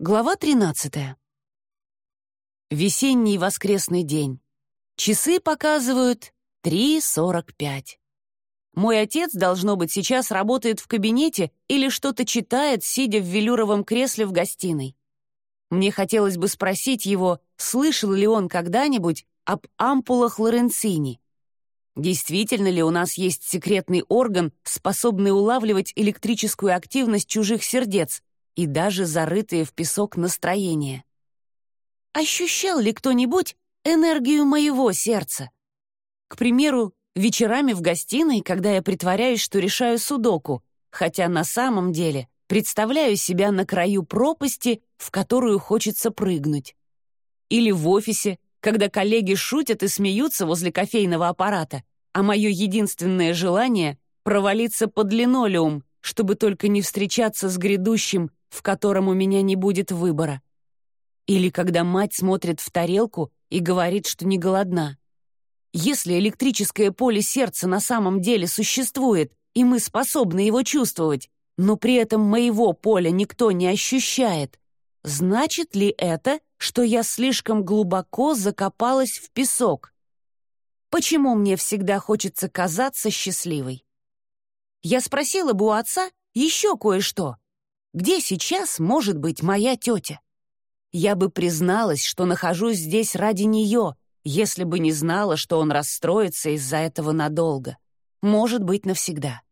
Глава 13. Весенний воскресный день. Часы показывают 3.45. Мой отец, должно быть, сейчас работает в кабинете или что-то читает, сидя в велюровом кресле в гостиной. Мне хотелось бы спросить его, слышал ли он когда-нибудь об ампулах Лоренцини. Действительно ли у нас есть секретный орган, способный улавливать электрическую активность чужих сердец, и даже зарытые в песок настроения. Ощущал ли кто-нибудь энергию моего сердца? К примеру, вечерами в гостиной, когда я притворяюсь, что решаю судоку, хотя на самом деле представляю себя на краю пропасти, в которую хочется прыгнуть. Или в офисе, когда коллеги шутят и смеются возле кофейного аппарата, а мое единственное желание — провалиться под линолеум, чтобы только не встречаться с грядущим в котором у меня не будет выбора. Или когда мать смотрит в тарелку и говорит, что не голодна. Если электрическое поле сердца на самом деле существует, и мы способны его чувствовать, но при этом моего поля никто не ощущает, значит ли это, что я слишком глубоко закопалась в песок? Почему мне всегда хочется казаться счастливой? Я спросила бы у отца еще кое-что, где сейчас может быть моя тетя? Я бы призналась, что нахожусь здесь ради нее, если бы не знала, что он расстроится из-за этого надолго. Может быть, навсегда.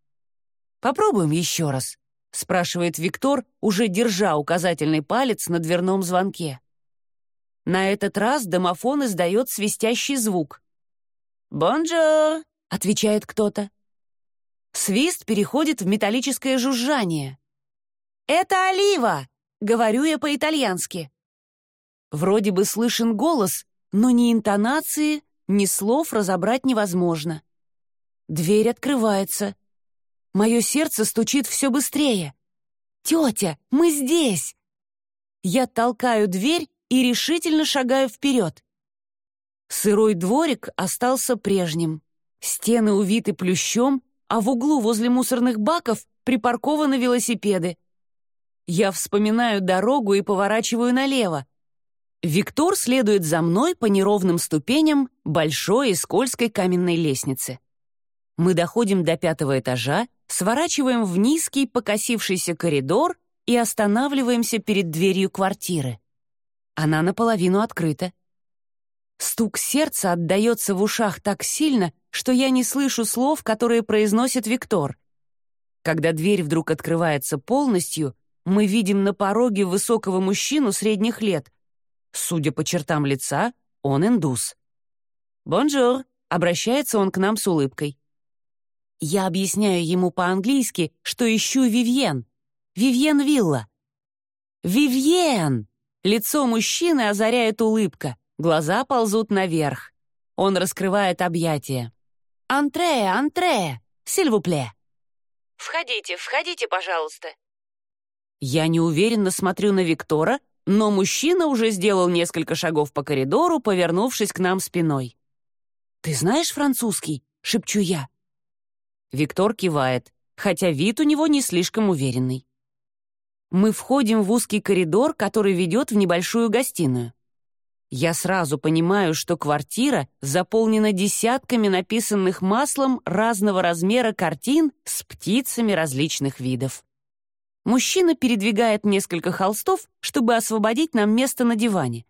«Попробуем еще раз», — спрашивает Виктор, уже держа указательный палец на дверном звонке. На этот раз домофон издает свистящий звук. «Bonjour!» — отвечает кто-то. Свист переходит в металлическое жужжание. «Это Олива!» — говорю я по-итальянски. Вроде бы слышен голос, но ни интонации, ни слов разобрать невозможно. Дверь открывается. Мое сердце стучит все быстрее. «Тетя, мы здесь!» Я толкаю дверь и решительно шагаю вперед. Сырой дворик остался прежним. Стены увиты плющом, а в углу возле мусорных баков припаркованы велосипеды. Я вспоминаю дорогу и поворачиваю налево. Виктор следует за мной по неровным ступеням большой и скользкой каменной лестницы. Мы доходим до пятого этажа, сворачиваем в низкий покосившийся коридор и останавливаемся перед дверью квартиры. Она наполовину открыта. Стук сердца отдается в ушах так сильно, что я не слышу слов, которые произносит Виктор. Когда дверь вдруг открывается полностью, мы видим на пороге высокого мужчину средних лет. Судя по чертам лица, он индус. «Bonjour», — обращается он к нам с улыбкой. Я объясняю ему по-английски, что ищу Вивьен. Вивьен Вилла. «Вивьен!» Лицо мужчины озаряет улыбка, глаза ползут наверх. Он раскрывает объятия. «Антре, антре! Сильвупле!» «Входите, входите, пожалуйста!» Я неуверенно смотрю на Виктора, но мужчина уже сделал несколько шагов по коридору, повернувшись к нам спиной. «Ты знаешь французский?» — шепчу я. Виктор кивает, хотя вид у него не слишком уверенный. Мы входим в узкий коридор, который ведет в небольшую гостиную. Я сразу понимаю, что квартира заполнена десятками написанных маслом разного размера картин с птицами различных видов. Мужчина передвигает несколько холстов, чтобы освободить нам место на диване.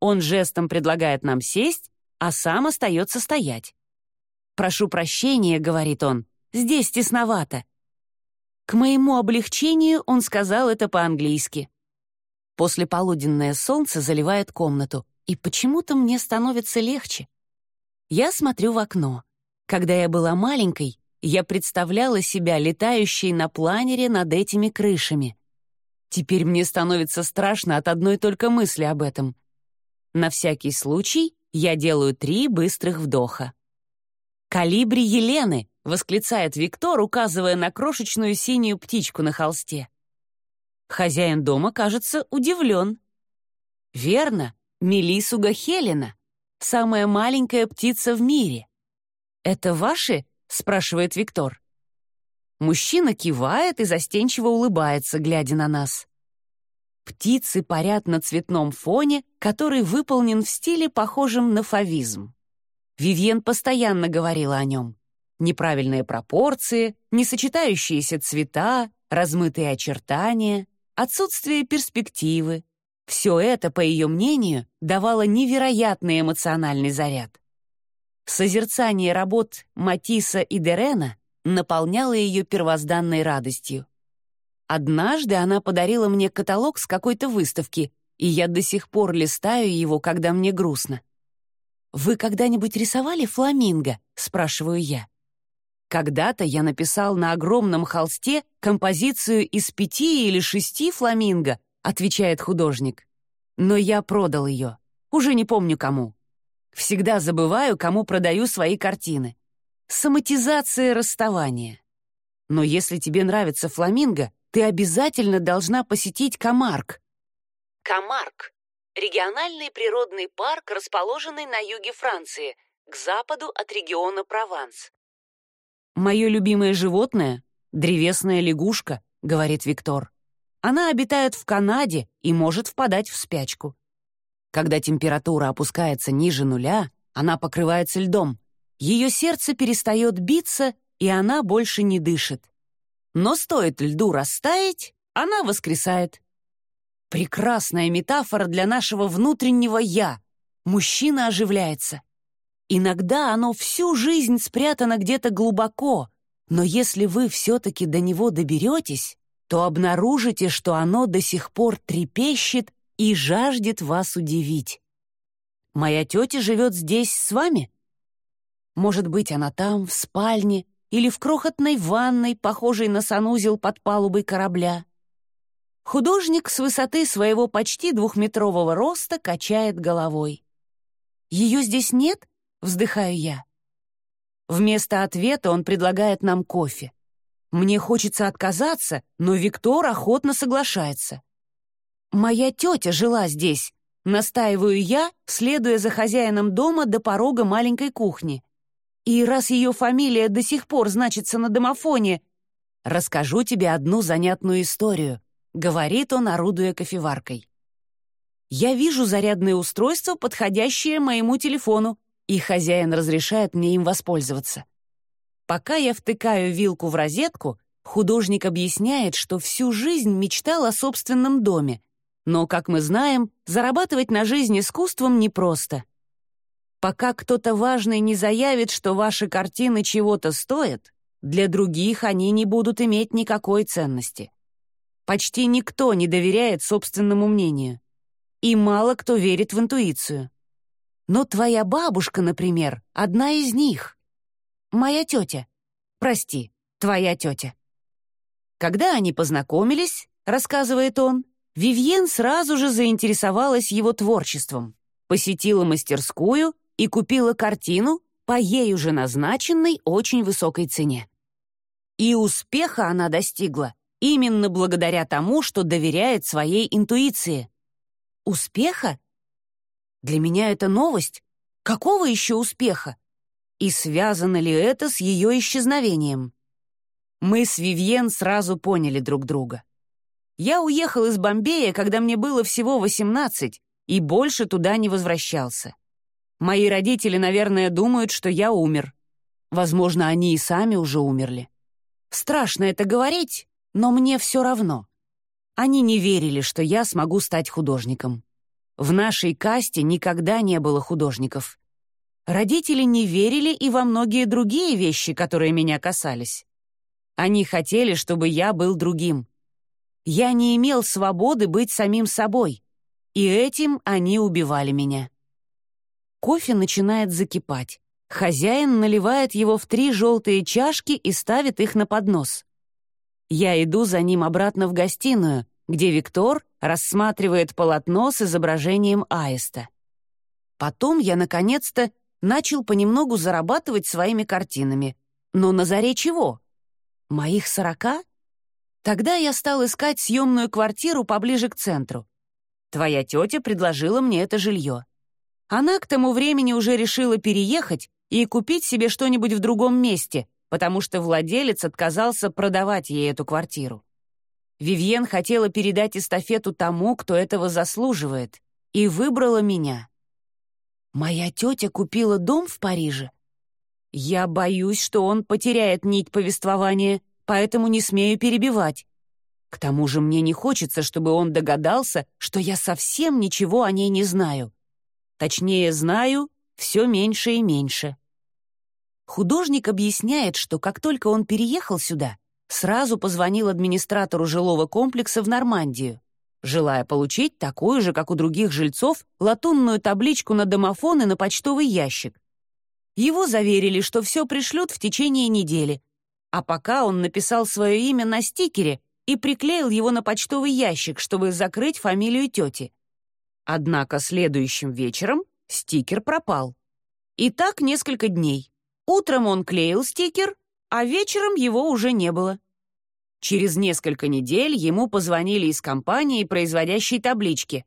Он жестом предлагает нам сесть, а сам остается стоять. «Прошу прощения», — говорит он, — «здесь тесновато». К моему облегчению он сказал это по-английски. После полуденное солнце заливает комнату, и почему-то мне становится легче. Я смотрю в окно. Когда я была маленькой, я представляла себя летающей на планере над этими крышами. Теперь мне становится страшно от одной только мысли об этом. На всякий случай я делаю три быстрых вдоха. «Калибри Елены!» — восклицает Виктор, указывая на крошечную синюю птичку на холсте. Хозяин дома, кажется, удивлен. «Верно, Мелисуга Хелена, самая маленькая птица в мире. Это ваши — спрашивает Виктор. Мужчина кивает и застенчиво улыбается, глядя на нас. Птицы парят на цветном фоне, который выполнен в стиле, похожем на фавизм. Вивьен постоянно говорила о нем. Неправильные пропорции, несочетающиеся цвета, размытые очертания, отсутствие перспективы. Все это, по ее мнению, давало невероятный эмоциональный заряд. Созерцание работ Матисса и Дерена наполняло ее первозданной радостью. Однажды она подарила мне каталог с какой-то выставки, и я до сих пор листаю его, когда мне грустно. «Вы когда-нибудь рисовали фламинго?» — спрашиваю я. Когда-то я написал на огромном холсте композицию из пяти или шести фламинго, отвечает художник. Но я продал ее. Уже не помню кому. Всегда забываю, кому продаю свои картины. Соматизация расставания. Но если тебе нравится фламинго, ты обязательно должна посетить Камарк. Камарк — региональный природный парк, расположенный на юге Франции, к западу от региона Прованс. «Мое любимое животное — древесная лягушка», — говорит Виктор. «Она обитает в Канаде и может впадать в спячку. Когда температура опускается ниже нуля, она покрывается льдом. Ее сердце перестает биться, и она больше не дышит. Но стоит льду растаять, она воскресает. Прекрасная метафора для нашего внутреннего «я». Мужчина оживляется. Иногда оно всю жизнь спрятано где-то глубоко, но если вы все-таки до него доберетесь, то обнаружите, что оно до сих пор трепещет и жаждет вас удивить. Моя тетя живет здесь с вами? Может быть, она там, в спальне, или в крохотной ванной, похожей на санузел под палубой корабля. Художник с высоты своего почти двухметрового роста качает головой. «Ее здесь нет?» — вздыхаю я. Вместо ответа он предлагает нам кофе. Мне хочется отказаться, но Виктор охотно соглашается. «Моя тетя жила здесь», — настаиваю я, следуя за хозяином дома до порога маленькой кухни. И раз ее фамилия до сих пор значится на домофоне, расскажу тебе одну занятную историю, говорит он, орудуя кофеваркой. Я вижу зарядное устройство, подходящее моему телефону, и хозяин разрешает мне им воспользоваться. Пока я втыкаю вилку в розетку, художник объясняет, что всю жизнь мечтал о собственном доме, но, как мы знаем, зарабатывать на жизнь искусством непросто. Пока кто-то важный не заявит, что ваши картины чего-то стоят, для других они не будут иметь никакой ценности. Почти никто не доверяет собственному мнению. И мало кто верит в интуицию. Но твоя бабушка, например, одна из них. Моя тетя. Прости, твоя тетя. Когда они познакомились, рассказывает он, Вивьен сразу же заинтересовалась его творчеством, посетила мастерскую и купила картину по ей уже назначенной очень высокой цене. И успеха она достигла именно благодаря тому, что доверяет своей интуиции. Успеха? Для меня это новость. Какого еще успеха? И связано ли это с ее исчезновением? Мы с Вивьен сразу поняли друг друга. Я уехал из Бомбея, когда мне было всего 18, и больше туда не возвращался. Мои родители, наверное, думают, что я умер. Возможно, они и сами уже умерли. Страшно это говорить, но мне все равно. Они не верили, что я смогу стать художником. В нашей касте никогда не было художников. Родители не верили и во многие другие вещи, которые меня касались. Они хотели, чтобы я был другим. Я не имел свободы быть самим собой, и этим они убивали меня. Кофе начинает закипать. Хозяин наливает его в три желтые чашки и ставит их на поднос. Я иду за ним обратно в гостиную, где Виктор рассматривает полотно с изображением аиста. Потом я, наконец-то, начал понемногу зарабатывать своими картинами. Но на заре чего? Моих сорока? Тогда я стал искать съемную квартиру поближе к центру. Твоя тетя предложила мне это жилье. Она к тому времени уже решила переехать и купить себе что-нибудь в другом месте, потому что владелец отказался продавать ей эту квартиру. Вивьен хотела передать эстафету тому, кто этого заслуживает, и выбрала меня. Моя тетя купила дом в Париже. Я боюсь, что он потеряет нить повествования, поэтому не смею перебивать. К тому же мне не хочется, чтобы он догадался, что я совсем ничего о ней не знаю. Точнее, знаю все меньше и меньше. Художник объясняет, что как только он переехал сюда, сразу позвонил администратору жилого комплекса в Нормандию, желая получить такую же, как у других жильцов, латунную табличку на домофон и на почтовый ящик. Его заверили, что все пришлют в течение недели, а пока он написал свое имя на стикере и приклеил его на почтовый ящик, чтобы закрыть фамилию тети. Однако следующим вечером стикер пропал. И так несколько дней. Утром он клеил стикер, а вечером его уже не было. Через несколько недель ему позвонили из компании, производящей таблички.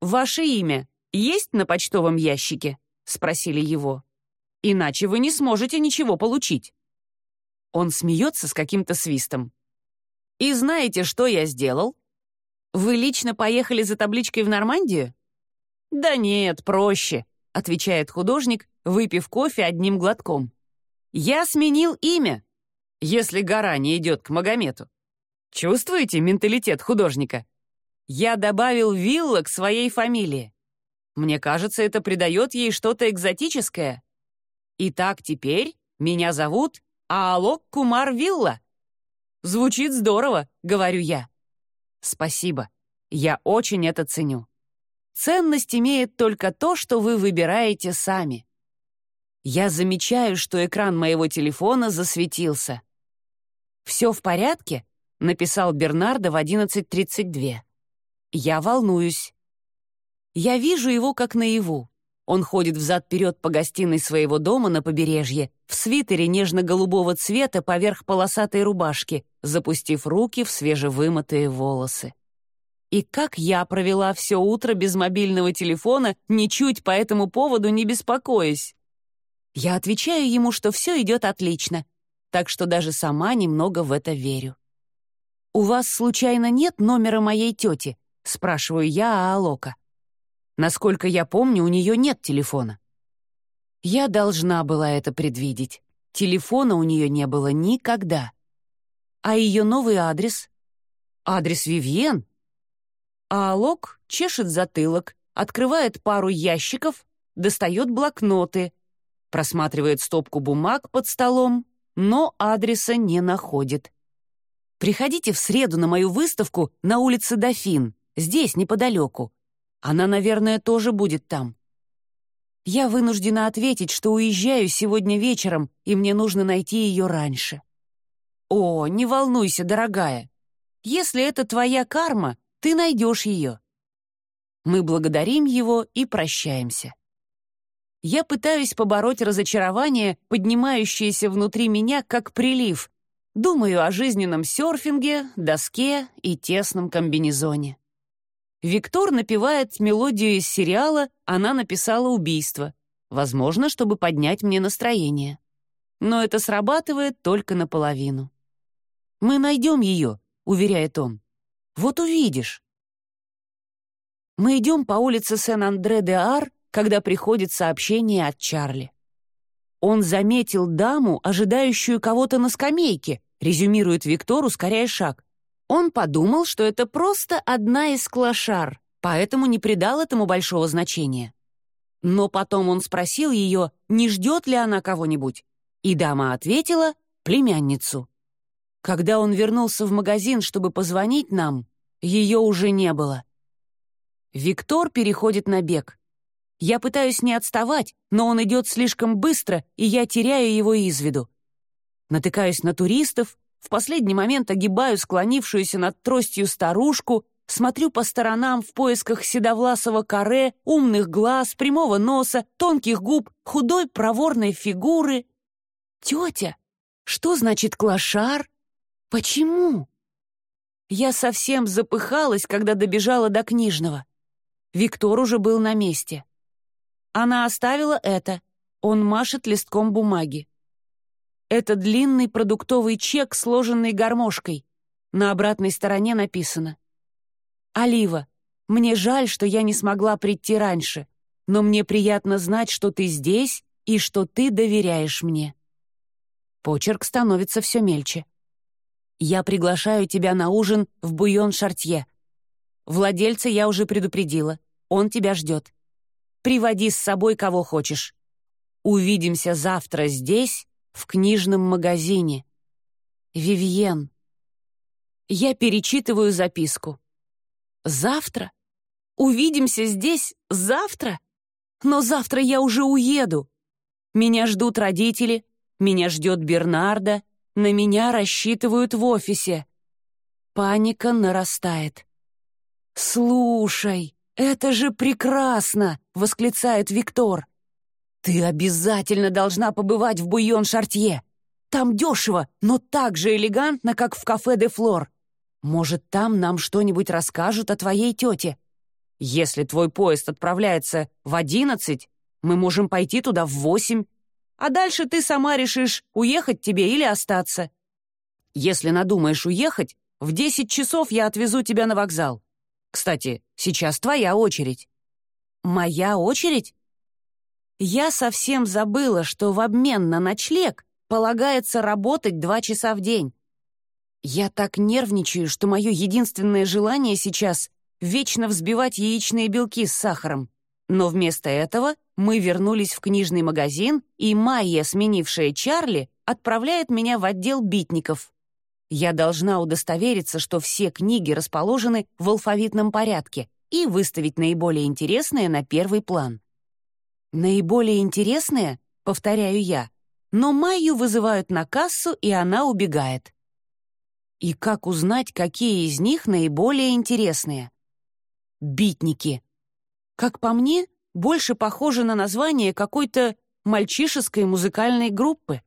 «Ваше имя есть на почтовом ящике?» — спросили его. «Иначе вы не сможете ничего получить». Он смеется с каким-то свистом. «И знаете, что я сделал? Вы лично поехали за табличкой в Нормандию?» «Да нет, проще», — отвечает художник, выпив кофе одним глотком. Я сменил имя, если гора не идет к Магомету. Чувствуете менталитет художника? Я добавил Вилла к своей фамилии. Мне кажется, это придает ей что-то экзотическое. Итак, теперь меня зовут Аалок Кумар Вилла. Звучит здорово, говорю я. Спасибо. Я очень это ценю. Ценность имеет только то, что вы выбираете сами. Я замечаю, что экран моего телефона засветился. «Все в порядке?» — написал Бернардо в 11.32. Я волнуюсь. Я вижу его как наяву. Он ходит взад-вперед по гостиной своего дома на побережье, в свитере нежно-голубого цвета поверх полосатой рубашки, запустив руки в свежевымытые волосы. И как я провела все утро без мобильного телефона, ничуть по этому поводу не беспокоясь. Я отвечаю ему, что все идет отлично, так что даже сама немного в это верю. «У вас, случайно, нет номера моей тети?» — спрашиваю я Алока. Насколько я помню, у нее нет телефона. Я должна была это предвидеть. Телефона у нее не было никогда. А ее новый адрес? Адрес Вивьен? А Алок чешет затылок, открывает пару ящиков, достает блокноты, просматривает стопку бумаг под столом, но адреса не находит. Приходите в среду на мою выставку на улице Дофин, здесь, неподалеку. Она, наверное, тоже будет там. Я вынуждена ответить, что уезжаю сегодня вечером, и мне нужно найти ее раньше. О, не волнуйся, дорогая. Если это твоя карма, ты найдешь ее. Мы благодарим его и прощаемся я пытаюсь побороть разочарование, поднимающееся внутри меня, как прилив. Думаю о жизненном серфинге, доске и тесном комбинезоне. Виктор напевает мелодию из сериала «Она написала убийство», возможно, чтобы поднять мне настроение. Но это срабатывает только наполовину. «Мы найдем ее», — уверяет он. «Вот увидишь». Мы идем по улице Сен-Андре-де-Ар, когда приходит сообщение от Чарли. «Он заметил даму, ожидающую кого-то на скамейке», резюмирует Виктор, ускоряя шаг. Он подумал, что это просто одна из клошар, поэтому не придал этому большого значения. Но потом он спросил ее, не ждет ли она кого-нибудь, и дама ответила «племянницу». Когда он вернулся в магазин, чтобы позвонить нам, ее уже не было. Виктор переходит на бег. Я пытаюсь не отставать, но он идет слишком быстро, и я теряю его из виду. Натыкаюсь на туристов, в последний момент огибаю склонившуюся над тростью старушку, смотрю по сторонам в поисках седовласого каре, умных глаз, прямого носа, тонких губ, худой проворной фигуры. «Тетя, что значит клошар? Почему?» Я совсем запыхалась, когда добежала до книжного. Виктор уже был на месте. Она оставила это. Он машет листком бумаги. Это длинный продуктовый чек, сложенный гармошкой. На обратной стороне написано «Олива, мне жаль, что я не смогла прийти раньше, но мне приятно знать, что ты здесь и что ты доверяешь мне». Почерк становится все мельче. «Я приглашаю тебя на ужин в Буйон-Шартье. Владельца я уже предупредила. Он тебя ждет. Приводи с собой кого хочешь. Увидимся завтра здесь, в книжном магазине. Вивьен». Я перечитываю записку. «Завтра? Увидимся здесь завтра? Но завтра я уже уеду. Меня ждут родители, меня ждет Бернарда, на меня рассчитывают в офисе. Паника нарастает. «Слушай, это же прекрасно!» — восклицает Виктор. «Ты обязательно должна побывать в Буйон-Шартье. Там дешево, но так же элегантно, как в кафе «Де Флор». Может, там нам что-нибудь расскажут о твоей тете? Если твой поезд отправляется в одиннадцать, мы можем пойти туда в восемь, а дальше ты сама решишь, уехать тебе или остаться. Если надумаешь уехать, в десять часов я отвезу тебя на вокзал. Кстати, сейчас твоя очередь». «Моя очередь?» Я совсем забыла, что в обмен на ночлег полагается работать два часа в день. Я так нервничаю, что мое единственное желание сейчас — вечно взбивать яичные белки с сахаром. Но вместо этого мы вернулись в книжный магазин, и Майя, сменившая Чарли, отправляет меня в отдел битников. Я должна удостовериться, что все книги расположены в алфавитном порядке и выставить наиболее интересные на первый план. Наиболее интересные, повторяю я, но Майю вызывают на кассу, и она убегает. И как узнать, какие из них наиболее интересные? Битники. Как по мне, больше похоже на название какой-то мальчишеской музыкальной группы.